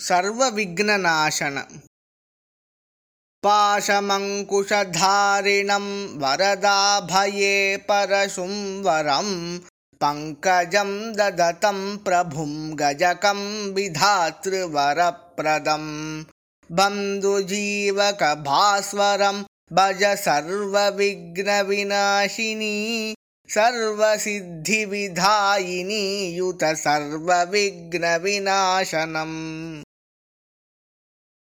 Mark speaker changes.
Speaker 1: सर्वविघ्ननाशन पाशमङ्कुशधारिणं वरदाभये परशुं वरं पङ्कजं ददतं प्रभुं गजकं विधातृवरप्रदम् बन्धुजीवकभास्वरं भज सर्वविघ्नविनाशिनी सर्वसिद्धिविधायिनी युत सर्वविघ्नविनाशनम्।